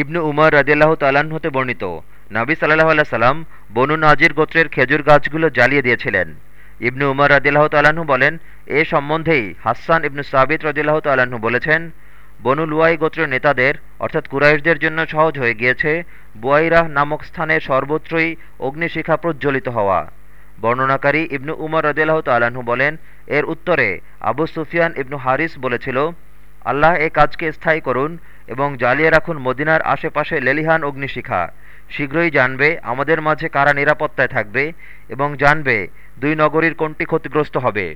ইবনু উমর রাজিয়াল্লাহ তাল্লাহ্ন হতে বর্ণিত। নাবী সাল্লাহ আল্লাহ সাল্লাম বনু নাজির গোত্রের খেজুর গাছগুলো জ্বালিয়ে দিয়েছিলেন। ইবনু উমর রাজিল্লাহ তাল্লাহ্ন বলেন, এ সম্বন্ধেই হাসান ইবনু সাবিত রাজিল্লাহ তাল্লাহ্ন বলেছেন, বনু লুয়াই গোত্রের নেতাদের, অর্থাৎ কুরাইশদের জন্য সহজ হয়ে গিয়েছে বুয়াইরাহ নামক স্থানে সর্বত্রই অগ্নিশিখা প্রজ্বলিত হওয়া। বর্ণনাকারী ইবনু উমর রদিল্লাহ তাল্লাহ্ন বলেন, এর উত্তরে আবু সুফিয়ান ইবনু হারিস বলেছিল, আল্লাহ এ কাজকে স্থায়ী করুন এবং জ্বালিয়ে রাখুন মদিনার আশেপাশে লেলিহান অগ্নিশিখা। শীঘ্রই জানবে আমাদের মাঝে কারা নিরাপত্তায় থাকবে এবং জানবে দুই নগরীর কোনটি ক্ষতিগ্রস্ত হবে।